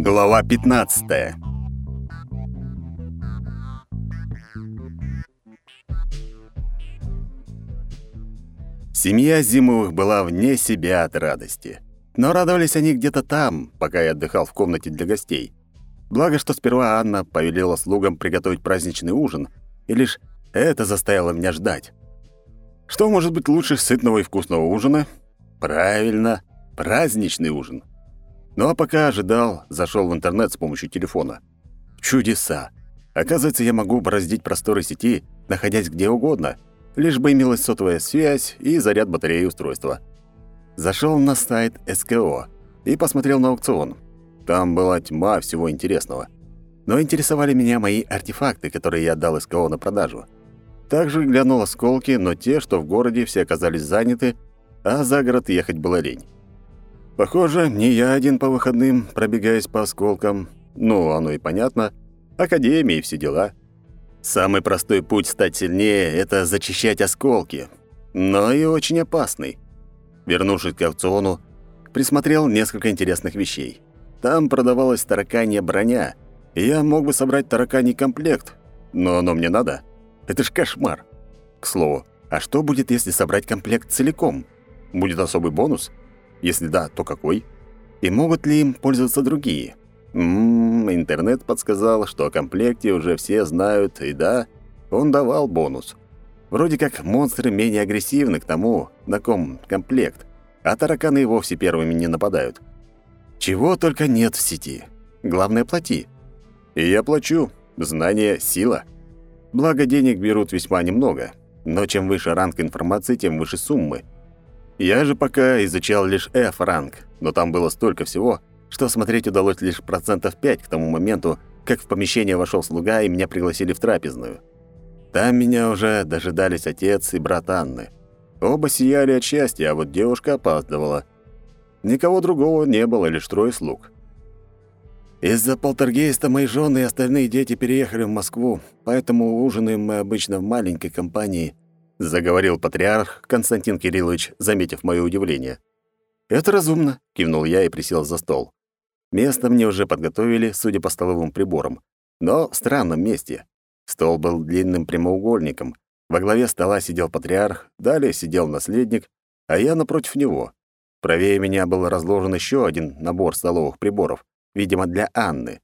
Глава 15. Семья Зимовых была вне себя от радости. Но радовались они где-то там, пока я отдыхал в комнате для гостей. Благо, что сперва Анна повелела слугам приготовить праздничный ужин, и лишь это заставило меня ждать. Что может быть лучше сытного и вкусного ужина? Правильно, праздничный ужин. Ну а пока ожидал, зашел в интернет с помощью телефона. Чудеса! Оказывается, я могу бороздить просторы сети, находясь где угодно, лишь бы имелась сотовая связь и заряд батареи устройства. Зашел на сайт СКО и посмотрел на аукцион. Там была тьма всего интересного. Но интересовали меня мои артефакты, которые я отдал СКО на продажу. Также глянул осколки, но те, что в городе, все оказались заняты, а за город ехать было лень. Похоже, не я один по выходным, пробегаясь по осколкам. Ну, оно и понятно. Академия и все дела. Самый простой путь стать сильнее — это зачищать осколки. Но и очень опасный. Вернувшись к аукциону, присмотрел несколько интересных вещей. Там продавалась тараканья броня, и я мог бы собрать тараканий комплект. Но оно мне надо. Это ж кошмар. К слову, а что будет, если собрать комплект целиком? Будет особый бонус? Если да, то какой? И могут ли им пользоваться другие? Ммм, интернет подсказал, что о комплекте уже все знают, и да, он давал бонус. Вроде как монстры менее агрессивны к тому, на ком комплект, а тараканы и вовсе первыми не нападают. Чего только нет в сети. Главное, плати. И я плачу. Знание — сила. Благо, денег берут весьма немного, но чем выше ранг информации, тем выше суммы. Я же пока изучал лишь F-ранг, но там было столько всего, что смотреть удалось лишь процентов 5 к тому моменту, как в помещение вошел слуга и меня пригласили в трапезную. Там меня уже дожидались отец и брат Анны. Оба сияли от счастья, а вот девушка опаздывала. Никого другого не было, лишь трое слуг. Из-за полтергейста мои жены и остальные дети переехали в Москву, поэтому ужинаем мы обычно в маленькой компании», — заговорил патриарх Константин Кириллович, заметив мое удивление. «Это разумно», — кивнул я и присел за стол. Место мне уже подготовили, судя по столовым приборам, но в странном месте. Стол был длинным прямоугольником. Во главе стола сидел патриарх, далее сидел наследник, а я напротив него. Правее меня был разложен еще один набор столовых приборов — видимо, для Анны.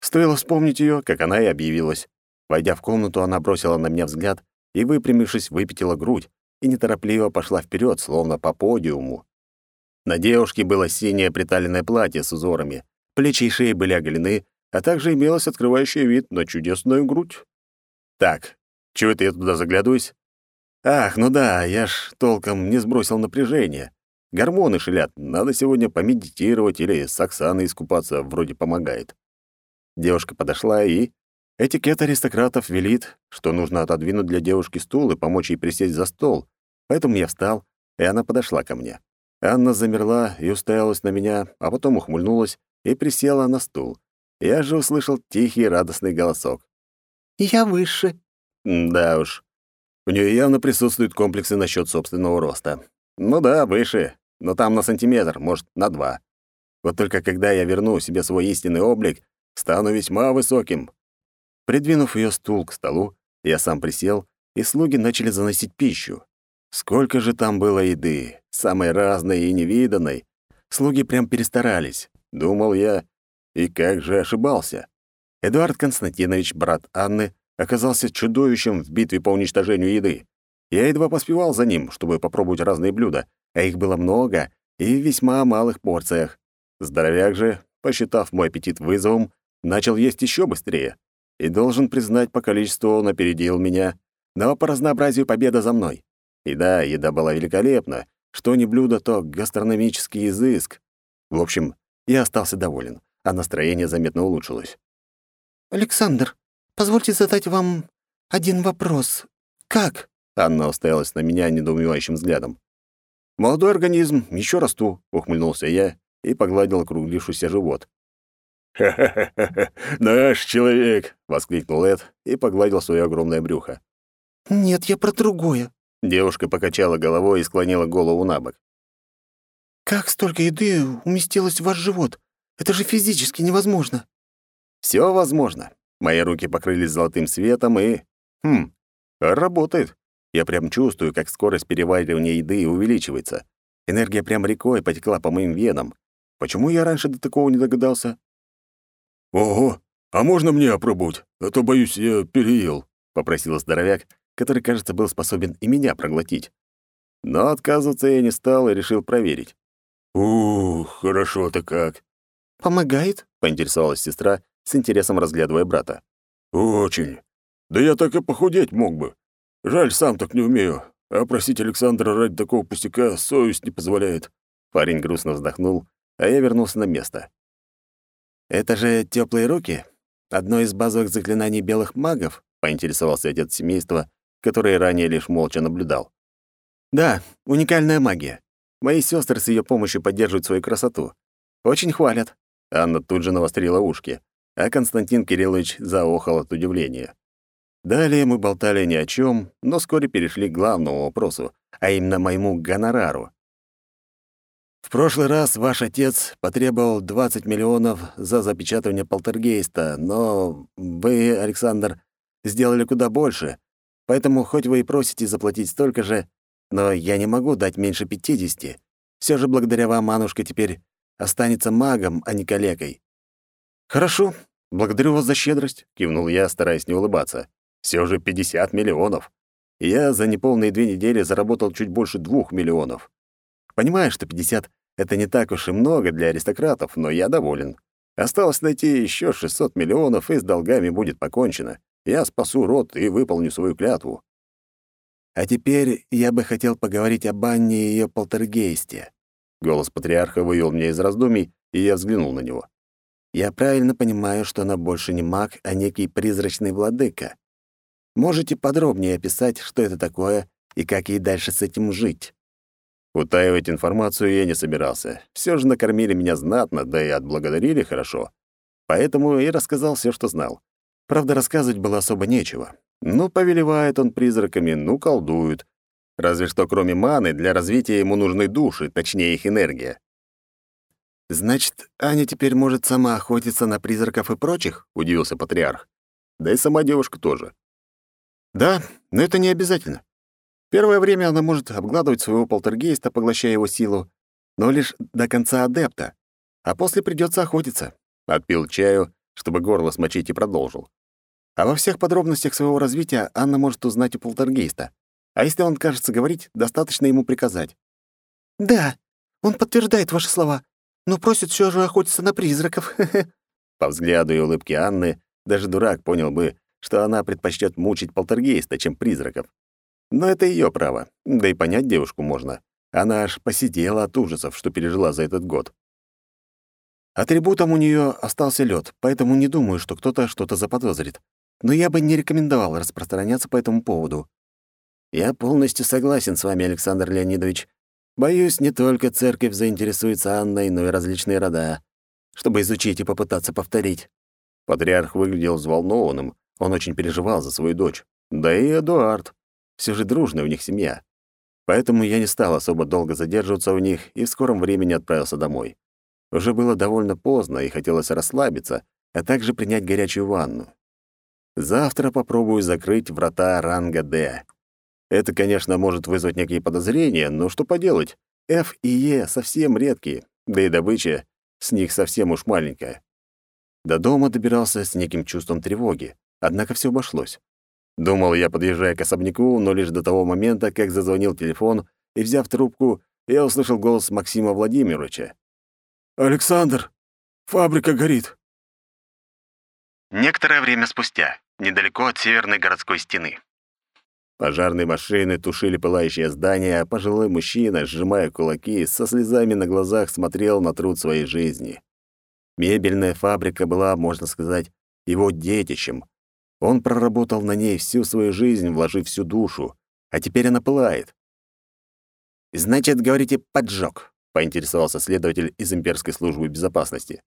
Стоило вспомнить ее, как она и объявилась. Войдя в комнату, она бросила на меня взгляд и, выпрямившись, выпятила грудь и неторопливо пошла вперед, словно по подиуму. На девушке было синее приталенное платье с узорами, плечи и шеи были оголены, а также имелось открывающий вид на чудесную грудь. Так, чего это я туда заглядываюсь? Ах, ну да, я ж толком не сбросил напряжение. Гормоны шалят, надо сегодня помедитировать или с Оксаной искупаться, вроде помогает. Девушка подошла и... Этикет аристократов велит, что нужно отодвинуть для девушки стул и помочь ей присесть за стол. Поэтому я встал, и она подошла ко мне. Анна замерла и уставилась на меня, а потом ухмыльнулась и присела на стул. Я же услышал тихий радостный голосок. «Я выше». Да уж. У нее явно присутствуют комплексы насчет собственного роста. Ну да, выше но там на сантиметр, может, на два. Вот только когда я верну себе свой истинный облик, стану весьма высоким. Придвинув ее стул к столу, я сам присел, и слуги начали заносить пищу. Сколько же там было еды, самой разной и невиданной. Слуги прям перестарались, думал я, и как же ошибался. Эдуард Константинович, брат Анны, оказался чудовищем в битве по уничтожению еды. Я едва поспевал за ним, чтобы попробовать разные блюда, а их было много и в весьма малых порциях. Здоровяк же, посчитав мой аппетит вызовом, начал есть еще быстрее. И должен признать, по количеству он опередил меня, но по разнообразию победа за мной. И да, еда была великолепна. Что не блюдо, то гастрономический изыск. В общем, я остался доволен, а настроение заметно улучшилось. «Александр, позвольте задать вам один вопрос. Как?» Анна уставилась на меня недоумевающим взглядом. «Молодой организм, еще расту», — ухмыльнулся я и погладил округлившийся живот. «Ха-ха-ха! Наш человек!» — воскликнул Эд и погладил свое огромное брюхо. «Нет, я про другое». Девушка покачала головой и склонила голову на бок. «Как столько еды уместилось в ваш живот? Это же физически невозможно». Все возможно. Мои руки покрылись золотым светом и... Хм, работает. Я прям чувствую, как скорость переваривания еды увеличивается. Энергия прям рекой потекла по моим венам. Почему я раньше до такого не догадался? «Ого, а можно мне опробовать? А то, боюсь, я переел», — попросил здоровяк, который, кажется, был способен и меня проглотить. Но отказываться я не стал и решил проверить. «Ух, хорошо-то как!» «Помогает?» — поинтересовалась сестра, с интересом разглядывая брата. «Очень. Да я так и похудеть мог бы. Жаль, сам так не умею. А просить Александра ради такого пустяка совесть не позволяет». Парень грустно вздохнул, а я вернулся на место. «Это же теплые руки? Одно из базовых заклинаний белых магов?» — поинтересовался отец семейства, который ранее лишь молча наблюдал. «Да, уникальная магия. Мои сестры с ее помощью поддерживают свою красоту. Очень хвалят». Анна тут же навострила ушки, а Константин Кириллович заохал от удивления. Далее мы болтали ни о чем, но вскоре перешли к главному вопросу, а именно моему гонорару. Прошлый раз ваш отец потребовал 20 миллионов за запечатывание полтергейста, но вы, Александр, сделали куда больше. Поэтому хоть вы и просите заплатить столько же, но я не могу дать меньше 50. Все же благодаря вам Анушка теперь останется магом, а не калекой. Хорошо, благодарю вас за щедрость, кивнул я, стараясь не улыбаться. Все же 50 миллионов. Я за неполные две недели заработал чуть больше двух миллионов. Понимаю, что 50 — это не так уж и много для аристократов, но я доволен. Осталось найти еще 600 миллионов, и с долгами будет покончено. Я спасу род и выполню свою клятву. А теперь я бы хотел поговорить об Анне и ее полтергейсте. Голос патриарха вывел меня из раздумий, и я взглянул на него. Я правильно понимаю, что она больше не маг, а некий призрачный владыка. Можете подробнее описать, что это такое и как ей дальше с этим жить? Утаивать информацию я не собирался. Все же накормили меня знатно, да и отблагодарили хорошо. Поэтому и рассказал все, что знал. Правда, рассказывать было особо нечего. Ну, повелевает он призраками, ну, колдует. Разве что кроме маны, для развития ему нужны души, точнее их энергия. «Значит, Аня теперь может сама охотиться на призраков и прочих?» — удивился патриарх. Да и сама девушка тоже. «Да, но это не обязательно. Первое время она может обгладывать своего полтергейста, поглощая его силу, но лишь до конца адепта, а после придется охотиться. Отпил чаю, чтобы горло смочить, и продолжил. А во всех подробностях своего развития Анна может узнать у полтергейста. А если он кажется говорить, достаточно ему приказать. «Да, он подтверждает ваши слова, но просит все же охотиться на призраков». По взгляду и улыбке Анны даже дурак понял бы, что она предпочтет мучить полтергейста, чем призраков. Но это ее право, да и понять девушку можно. Она аж посидела от ужасов, что пережила за этот год. Атрибутом у нее остался лед, поэтому не думаю, что кто-то что-то заподозрит. Но я бы не рекомендовал распространяться по этому поводу. Я полностью согласен с вами, Александр Леонидович. Боюсь, не только церковь заинтересуется Анной, но и различные рода, чтобы изучить и попытаться повторить. Патриарх выглядел взволнованным, он очень переживал за свою дочь. Да и Эдуард. Все же дружная у них семья. Поэтому я не стал особо долго задерживаться у них и в скором времени отправился домой. Уже было довольно поздно, и хотелось расслабиться, а также принять горячую ванну. Завтра попробую закрыть врата ранга «Д». Это, конечно, может вызвать некие подозрения, но что поделать? F и E совсем редкие, да и добыча с них совсем уж маленькая. До дома добирался с неким чувством тревоги, однако все обошлось. Думал я, подъезжая к особняку, но лишь до того момента, как зазвонил телефон, и, взяв трубку, я услышал голос Максима Владимировича. «Александр, фабрика горит». Некоторое время спустя, недалеко от северной городской стены. Пожарные машины тушили пылающее здание, а пожилой мужчина, сжимая кулаки, со слезами на глазах смотрел на труд своей жизни. Мебельная фабрика была, можно сказать, его детищем, он проработал на ней всю свою жизнь, вложив всю душу, а теперь она пылает. «Значит, говорите, поджог», — поинтересовался следователь из имперской службы безопасности.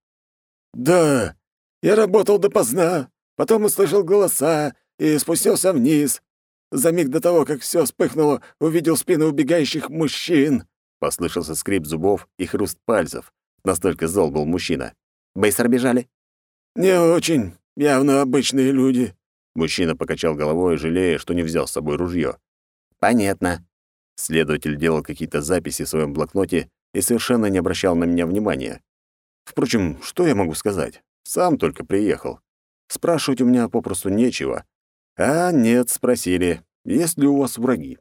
«Да, я работал допоздна, потом услышал голоса и спустился вниз. За миг до того, как все вспыхнуло, увидел спины убегающих мужчин». Послышался скрип зубов и хруст пальцев. Настолько зол был мужчина. Быстро бежали?» «Не очень. Явно обычные люди». Мужчина покачал головой, жалея, что не взял с собой ружье. «Понятно». Следователь делал какие-то записи в своем блокноте и совершенно не обращал на меня внимания. Впрочем, что я могу сказать? Сам только приехал. Спрашивать у меня попросту нечего. А нет, спросили, есть ли у вас враги.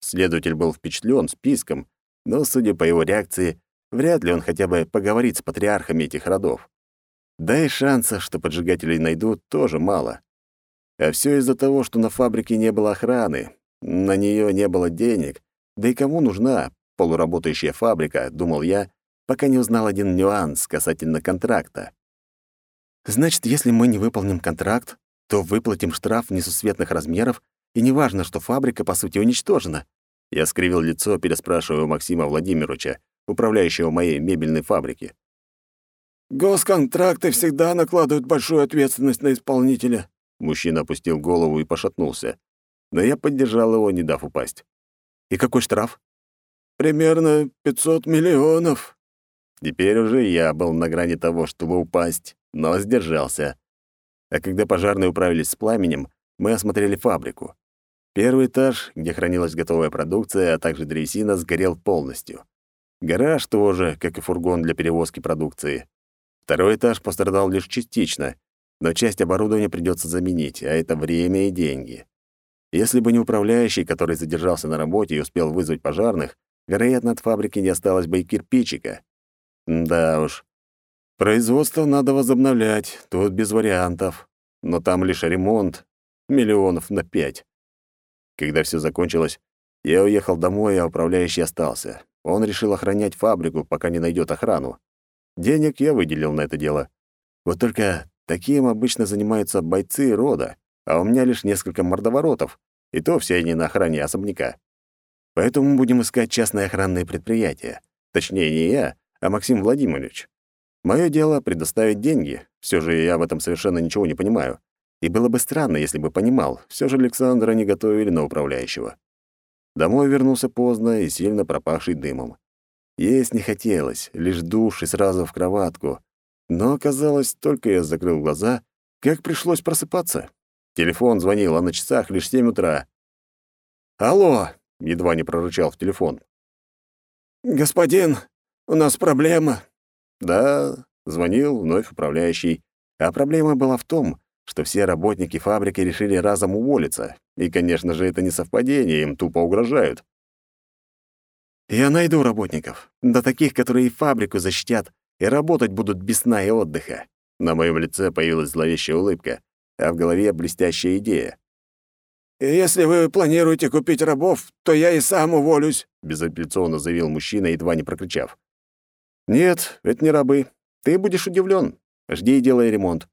Следователь был впечатлен списком, но, судя по его реакции, вряд ли он хотя бы поговорит с патриархами этих родов. Да и шансов, что поджигателей найдут, тоже мало. А все из-за того, что на фабрике не было охраны, на нее не было денег, да и кому нужна полуработающая фабрика, думал я, пока не узнал один нюанс касательно контракта. Значит, если мы не выполним контракт, то выплатим штраф несусветных размеров, и неважно, что фабрика, по сути, уничтожена. Я скривил лицо, переспрашивая у Максима Владимировича, управляющего моей мебельной фабрики. «Госконтракты всегда накладывают большую ответственность на исполнителя». Мужчина опустил голову и пошатнулся. Но я поддержал его, не дав упасть. «И какой штраф?» «Примерно 500 миллионов». Теперь уже я был на грани того, чтобы упасть, но сдержался. А когда пожарные управились с пламенем, мы осмотрели фабрику. Первый этаж, где хранилась готовая продукция, а также древесина, сгорел полностью. Гараж тоже, как и фургон для перевозки продукции. Второй этаж пострадал лишь частично, но часть оборудования придется заменить, а это время и деньги. Если бы не управляющий, который задержался на работе и успел вызвать пожарных, вероятно, от фабрики не осталось бы и кирпичика. Да уж. Производство надо возобновлять, тут без вариантов. Но там лишь ремонт, миллионов на пять. Когда все закончилось, я уехал домой, а управляющий остался. Он решил охранять фабрику, пока не найдет охрану. Денег я выделил на это дело. Вот только таким обычно занимаются бойцы рода, а у меня лишь несколько мордоворотов, и то все они на охране особняка. Поэтому будем искать частные охранные предприятия. Точнее, не я, а Максим Владимирович. Мое дело — предоставить деньги. Все же я в этом совершенно ничего не понимаю. И было бы странно, если бы понимал. Все же Александра не готовили на управляющего. Домой вернулся поздно и сильно пропавший дымом. Есть не хотелось, лишь душ и сразу в кроватку. Но оказалось, только я закрыл глаза, как пришлось просыпаться. Телефон звонил, а на часах лишь семь утра. «Алло!» — едва не прорычал в телефон. «Господин, у нас проблема». «Да», — звонил вновь управляющий. А проблема была в том, что все работники фабрики решили разом уволиться. И, конечно же, это не совпадение, им тупо угрожают. Я найду работников. Да таких, которые и фабрику защитят, и работать будут без сна и отдыха. На моем лице появилась зловещая улыбка, а в голове блестящая идея. «Если вы планируете купить рабов, то я и сам уволюсь», — безапелляционно заявил мужчина, едва не прокричав. «Нет, это не рабы. Ты будешь удивлен. Жди и делай ремонт».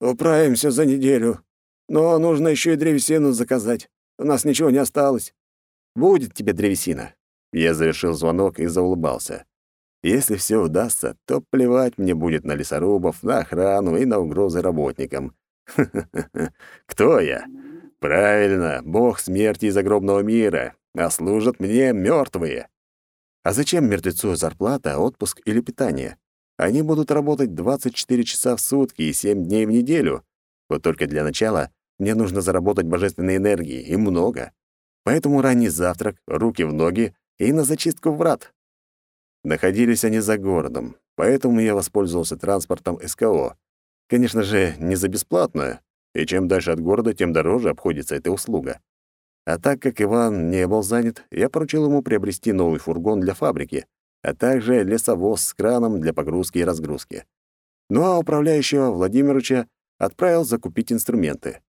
«Управимся за неделю. Но нужно еще и древесину заказать. У нас ничего не осталось». «Будет тебе древесина. Я завершил звонок и заулыбался. Если все удастся, то плевать мне будет на лесорубов, на охрану и на угрозы работникам. Кто я? Правильно, бог смерти из загробного мира, а служат мне мертвые. А зачем мертвецу зарплата, отпуск или питание? Они будут работать 24 часа в сутки и 7 дней в неделю. Вот только для начала мне нужно заработать божественной энергии, и много. Поэтому ранний завтрак, руки в ноги и на зачистку врат. Находились они за городом, поэтому я воспользовался транспортом СКО. Конечно же, не за бесплатно, и чем дальше от города, тем дороже обходится эта услуга. А так как Иван не был занят, я поручил ему приобрести новый фургон для фабрики, а также лесовоз с краном для погрузки и разгрузки. Ну а управляющего Владимировича отправил закупить инструменты.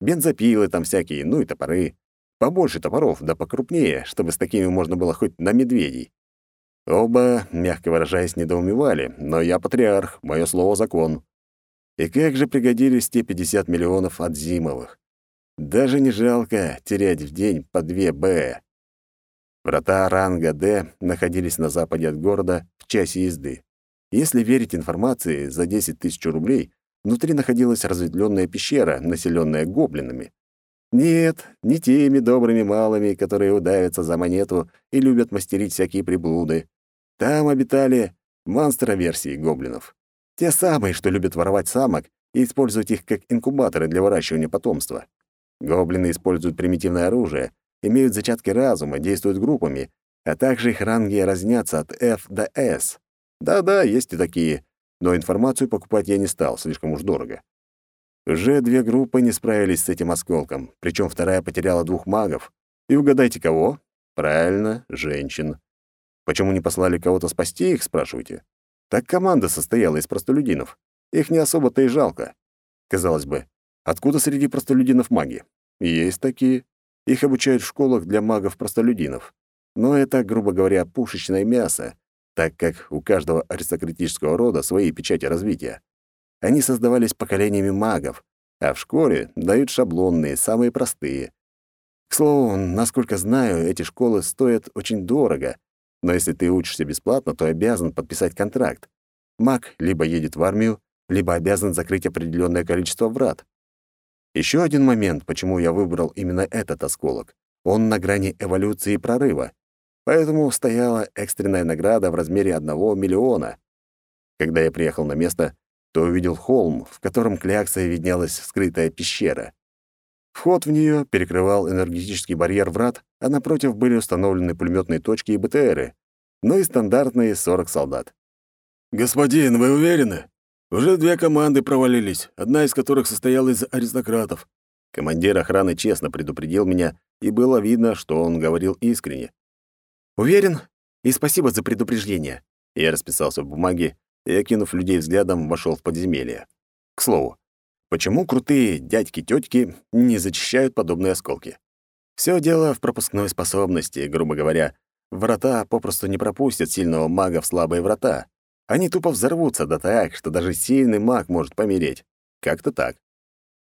Бензопилы там всякие, ну и топоры. Побольше топоров, да покрупнее, чтобы с такими можно было хоть на медведей. Оба, мягко выражаясь, недоумевали, но я патриарх, мое слово — закон. И как же пригодились те 50 миллионов от Зимовых. Даже не жалко терять в день по две «Б». Врата ранга «Д» находились на западе от города в часе езды. Если верить информации, за 10 тысяч рублей внутри находилась разветвленная пещера, населенная гоблинами. Нет, не теми добрыми малыми, которые удавятся за монету и любят мастерить всякие приблуды. Там обитали монстроверсии гоблинов. Те самые, что любят воровать самок и использовать их как инкубаторы для выращивания потомства. Гоблины используют примитивное оружие, имеют зачатки разума, действуют группами, а также их ранги разнятся от F до S. Да-да, есть и такие, но информацию покупать я не стал, слишком уж дорого. Уже две группы не справились с этим осколком, причем вторая потеряла двух магов. И угадайте, кого? Правильно, женщин. Почему не послали кого-то спасти их, спрашиваете? Так команда состояла из простолюдинов. Их не особо-то и жалко. Казалось бы, откуда среди простолюдинов маги? Есть такие. Их обучают в школах для магов-простолюдинов. Но это, грубо говоря, пушечное мясо, так как у каждого аристократического рода свои печати развития. Они создавались поколениями магов, а в школе дают шаблонные, самые простые. К слову, насколько знаю, эти школы стоят очень дорого, но если ты учишься бесплатно, то обязан подписать контракт. Маг либо едет в армию, либо обязан закрыть определенное количество врат. Еще один момент, почему я выбрал именно этот осколок. Он на грани эволюции и прорыва. Поэтому стояла экстренная награда в размере одного миллиона. Когда я приехал на место, то увидел холм, в котором кляксой виднелась скрытая пещера. Вход в нее перекрывал энергетический барьер врат, а напротив были установлены пулеметные точки и БТРы, ну и стандартные 40 солдат. «Господин, вы уверены? Уже две команды провалились, одна из которых состояла из аристократов». Командир охраны честно предупредил меня, и было видно, что он говорил искренне. «Уверен, и спасибо за предупреждение». Я расписался в бумаге и, окинув людей взглядом, вошел в подземелье. К слову, почему крутые дядьки-тётки не зачищают подобные осколки? Все дело в пропускной способности, грубо говоря. Врата попросту не пропустят сильного мага в слабые врата. Они тупо взорвутся, да так, что даже сильный маг может помереть. Как-то так.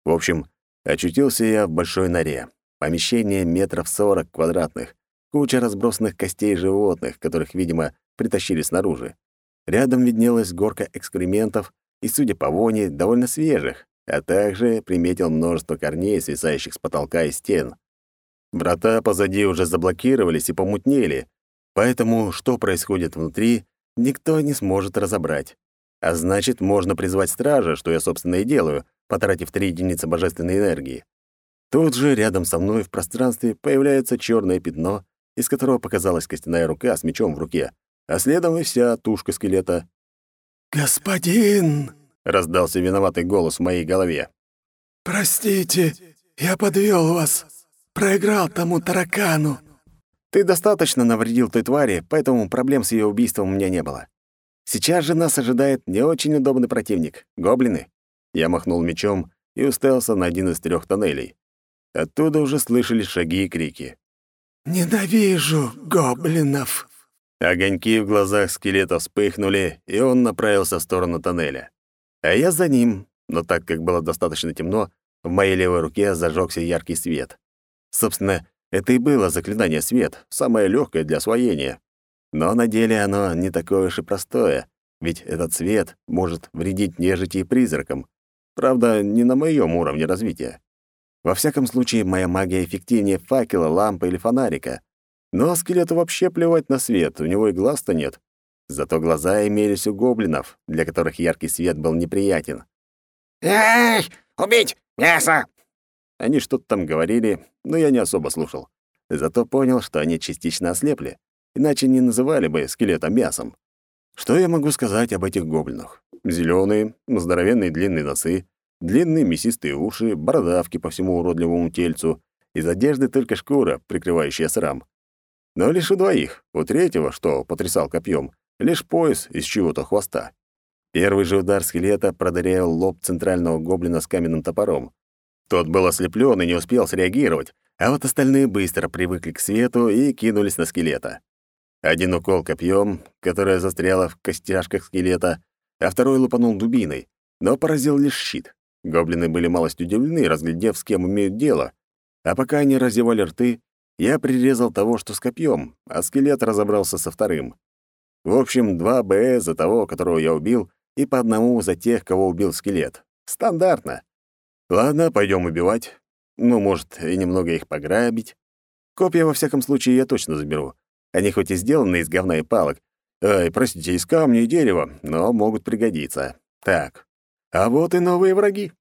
В общем, очутился я в большой норе. Помещение метров сорок квадратных. Куча разбросанных костей животных, которых, видимо, притащили снаружи. Рядом виднелась горка экскрементов и, судя по воне, довольно свежих, а также приметил множество корней, свисающих с потолка и стен. Врата позади уже заблокировались и помутнели, поэтому что происходит внутри, никто не сможет разобрать. А значит, можно призвать стража, что я, собственно, и делаю, потратив три единицы божественной энергии. Тут же рядом со мной в пространстве появляется черное пятно, из которого показалась костяная рука с мечом в руке, а следом и вся тушка скелета. «Господин!» — раздался виноватый голос в моей голове. «Простите, я подвел вас. Проиграл тому таракану». «Ты достаточно навредил той твари, поэтому проблем с ее убийством у меня не было. Сейчас же нас ожидает не очень удобный противник — гоблины». Я махнул мечом и уставился на один из трех тоннелей. Оттуда уже слышались шаги и крики. «Ненавижу гоблинов!» Огоньки в глазах скелета вспыхнули, и он направился в сторону тоннеля. А я за ним, но так как было достаточно темно, в моей левой руке зажегся яркий свет. Собственно, это и было заклинание свет, самое легкое для освоения. Но на деле оно не такое уж и простое, ведь этот свет может вредить нежити и призракам. Правда, не на моем уровне развития. Во всяком случае, моя магия эффективнее факела, лампы или фонарика. Но скелету вообще плевать на свет, у него и глаз-то нет. Зато глаза имелись у гоблинов, для которых яркий свет был неприятен. «Эй, убить! Мясо!» Они что-то там говорили, но я не особо слушал. Зато понял, что они частично ослепли, иначе не называли бы скелета мясом. Что я могу сказать об этих гоблинах? Зелёные, здоровенные длинные носы, длинные мясистые уши, бородавки по всему уродливому тельцу, из одежды только шкура, прикрывающая срам. Но лишь у двоих. У третьего, что потрясал копьем, лишь пояс из чего-то хвоста. Первый же удар скелета продырявил лоб центрального гоблина с каменным топором. Тот был ослеплен и не успел среагировать, а вот остальные быстро привыкли к свету и кинулись на скелета. Один укол копьем, которое застряло в костяшках скелета, а второй лупанул дубиной, но поразил лишь щит. Гоблины были малость удивлены, разглядев, с кем имеют дело. А пока они разевали рты, я прирезал того, что с копьем, а скелет разобрался со вторым. В общем, два БС за того, которого я убил, и по одному за тех, кого убил скелет. Стандартно. Ладно, пойдем убивать. Ну, может, и немного их пограбить. Копья, во всяком случае, я точно заберу. Они хоть и сделаны из говна и палок, ай, простите, из камня и дерева, но могут пригодиться. Так, а вот и новые враги.